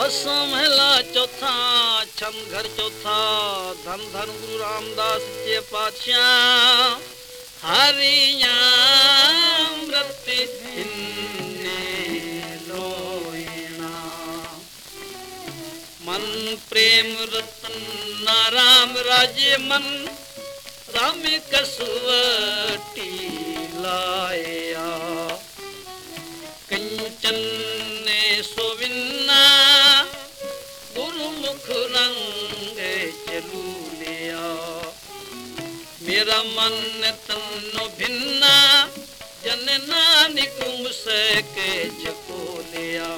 असमहला चौथा, छम घर चौथा, धन धन गुरु रामदास जे पातशाह। हरिया मृत लोयना मन प्रेम रतन नाराम राजे मन, राम कसवटी लाया गुरुमुख रंग चलू लिया। मेरा मन तन भिन्ना जन नानिक मुसके छको लिया।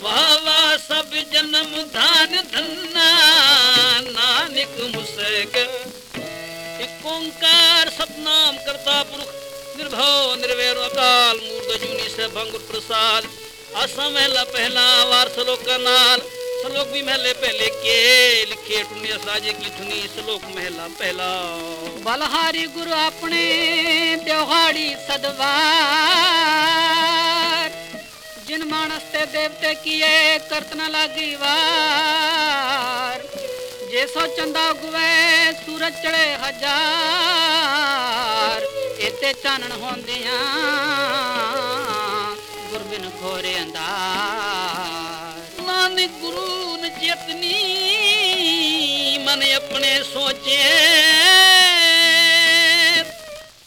वाह वाह, सब जन्म धान धन्ना नानिक मुसक। एक ओंकार सतनाम करता पुरुष, निर्भव निर्वैर अकाल मूर्त जूनी से भंगुर प्रसाद असमहला पहला वार श्लोक का नाल श्लोक भी महले पहले के लिखे टुनिया साजे की धुनी श्लोक महला पहला बलहारी गुरु अपने त्योहारी सदवार जिन मानस ते देवते किए करतना लागी वार जैसो चंदा गुवे सूरज चढ़े हज़ार एते चानन होंदियाँ गुरबिन घोरे अंधार ਮਨ ਗੁਰੂ ਨ ਚੇਤਨੀ ਮਨ ਆਪਣੇ ਸੋਚੇ।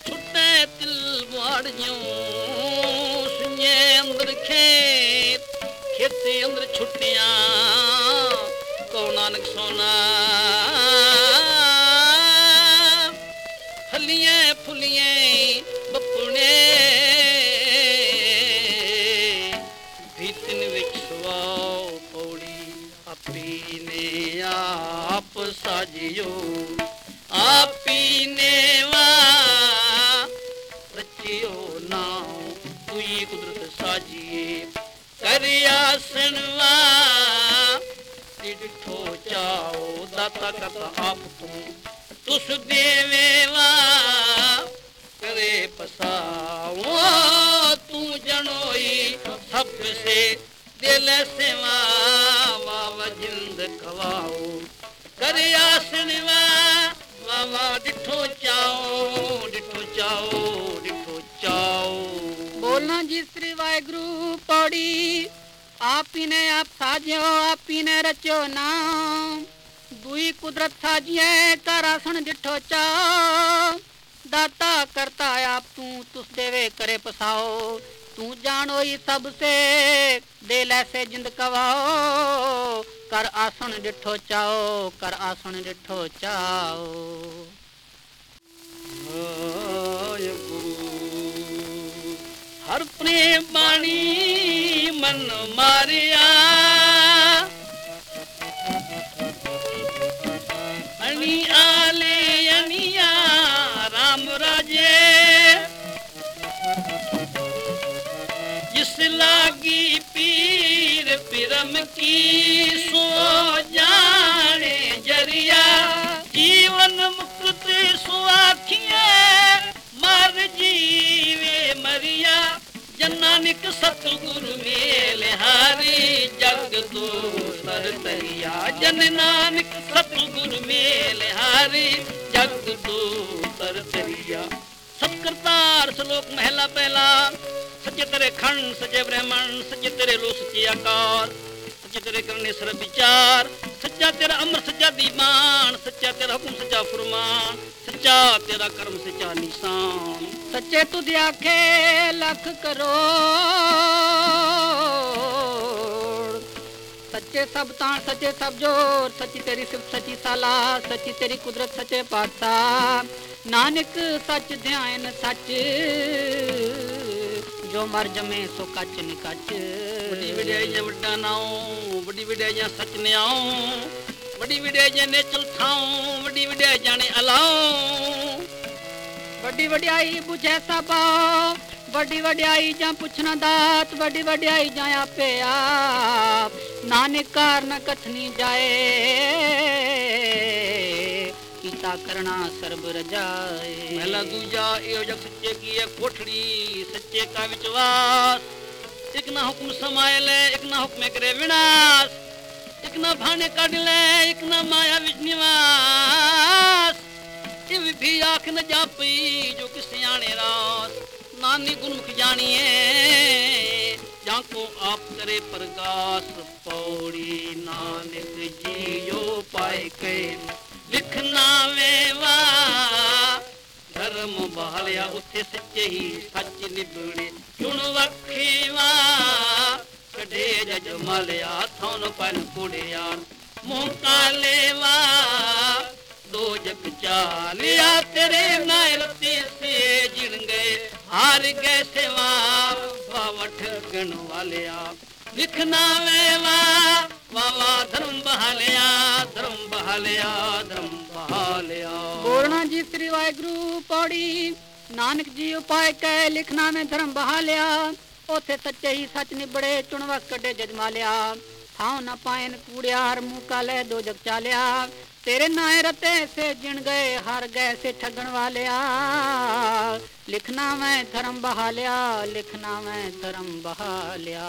ਛੁੱਟੇ ਤਿਲ ਵਾੜਿਓ ਸੁਨੇ ਅੰਦਰ ਖੇਤ, ਖੇਤੇ ਅੰਦਰ ਛੁੱਟਿਆ ਕੋ ਨਾਨਕ ਸੋਨਾ। करिया सनवा डिठो चाओ दाता करता आप तू तुस देवे वा करे पसाओ तू जनोई सबसे दिल से वाव जिंद खवाओ करे आसनवा वावा डिठो चाओ डिठो चाओ डिठो चाओ बोलना जी श्री वाहेगुरु पौड़ी आप ही ने, आप साजियो, आप ही ने रचो नाम। दुई कुदरत साजिए आसन डिठो चाओ दाता करता आप तू, तुस देवे करे पसाओ। तू जानो ही सबसे दिल ऐसे जिंद कवाओ। कर आसन डिठो चाओ, कर आसन डिठो चाओ। हर प्रेम बाणी मन मारिया अनी आले अनिया, राम राजे। जिस लागी पीर पिरम की, सो जाने ज़रिया। जीवन मुक्त सुआखिया मर जीवे मरिया। जनानिक सतगुरु तो सर तरिया जन नानक सतगुरु मेल हारी, जग तो सर तरिया सत्करतार श्लोक महला पहला। सच्चे तेरे खंड, सच्चे ब्रह्मण सच्चे तेरे लो सच्चे आकार। सच्चे तेरे करने सर विचार। सच्चा तेरा अमर, सच्चा दीवान। सच्चा तेरा हुक्म, सच्चा फरमान। सच्चा तेरा कर्म, सच्चा निशान। सच्चे तुझ आखे, लख करो। सच्चे सब ताण सच्चे सब ज़ोर सची तेरी सिर्फ़ सची साला सची तेरी कुदरत सचे पातशाह नानक सच ध्यान सच जो मर जमे सो कच न कच। बड़ी जे वड्डा नाओ बड़ी विड्याइया सच ने आओ बड़ी विड्याइया ने चल थाओ बड़ी विड्याइया जाने अलाओ बड़ी वड्याई बुझे सब वी वड्याई जा पुछना दात वी वड्याई जा आपे आप नानक कारण कथनी जाए करना सर्ब रजाए पहला दूजा यो जग सच्चे की है कोठड़ी सच्चे का विश्वास एक ना हुक्म समाए ले एक ना हुक्म करे विनाश एक ना भाने काट ले एक ना माया विच निवास भी आँख न जापी जो कि सियाने रास ਨਾਨੀ ਗੁਰਮੁਖ ਜਾਣੀਏ, ਜਾਂ ਕੋ ਆਪ ਕਰੇ ਪ੍ਰਗਾਸ ਪੌੜੀ। ਨਾਨਕ ਜੀਓ ਪਾਏ ਕੇ ਲਿਖਣਾ ਵੇਵਾ, ਧਰਮ ਬਹਾਲਿਆ ਉੱਥੇ ਸੱਚੇ ਹੀ ਸੱਚ ਨਿਭਣੇ। ਚੁਣ ਵਖੇਵਾ, ਕਢੇ ਜਜ ਮਲਿਆ ਥੋਨ ਪਰ ਕੁੜਿਆਰ ਮੂੰਹ ਕਾਲੇਵਾ ਦੋ ਜਗ ਚਾਲਿਆ, ਤੇਰੇ ਨਾਲ ਤੇ ਸੇ ਜਿਣ ਗਏ ਹਾਰ ਗਏ ਸਿਵਾ ਬਾਵਠ ਗਣ ਵਾਲਿਆ। ਲਿਖਣਾ ਵੇਵਾ ਵਾਵਾ ਧਰਮ ਬਹਾਲਿਆ ਧਰਮ ਬਹਾਲਿਆ ਧਰਮ ਬਹਾਲਿਆ। ਕੋਰਣਾ ਜੀ ਸ੍ਰੀ ਵਾਹਿਗੁਰੂ ਪੌੜੀ, ਨਾਨਕ ਜੀ ਉਪਾਇ ਕੈ ਲਿਖਣਾ ਮੈਂ ਧਰਮ ਬਹਾਲਿਆ। ਉਥੇ ਸੱਚੇ ਹੀ ਸੱਚ ਨਿਬੜੇ, ਚੁਣਵਾ ਕੱਢੇ ਜਜਮਾਲਿਆ। ਥਾਉ ਨਾ ਪਾਇਨ ਕੂੜਿਆ, ਹਰ ਮੂਕਾ ਲੈ ਦੋ ਜਗ ਚਾਲਿਆ। तेरे नाए रते से जिण गए, हार गए से ठगण वालिया। लिखना मैं धर्म बहा लिया लिखना मैं धर्म बहा लिया